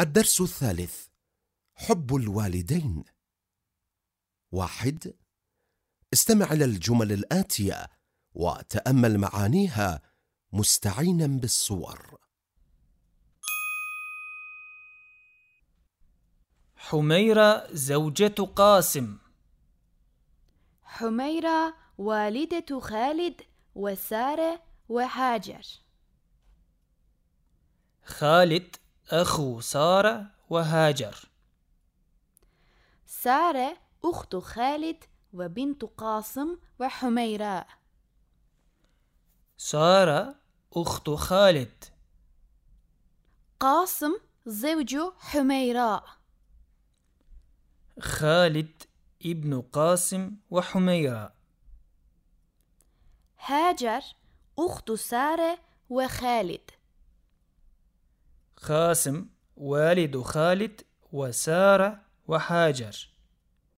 الدرس الثالث حب الوالدين. واحد استمع إلى الجمل الآتية وتأمل معانيها مستعينا بالصور. حميرة زوجة قاسم. حميرة والدة خالد وسارة وهاجر خالد أخو سارة وهاجر. سارة أخت خالد وبنت قاسم وحميراء سارة أخت خالد. قاسم زوج حميراء خالد ابن قاسم وحميرة. هاجر أخت سارة وخالد. قاسم والد خالد وسارة وهاجر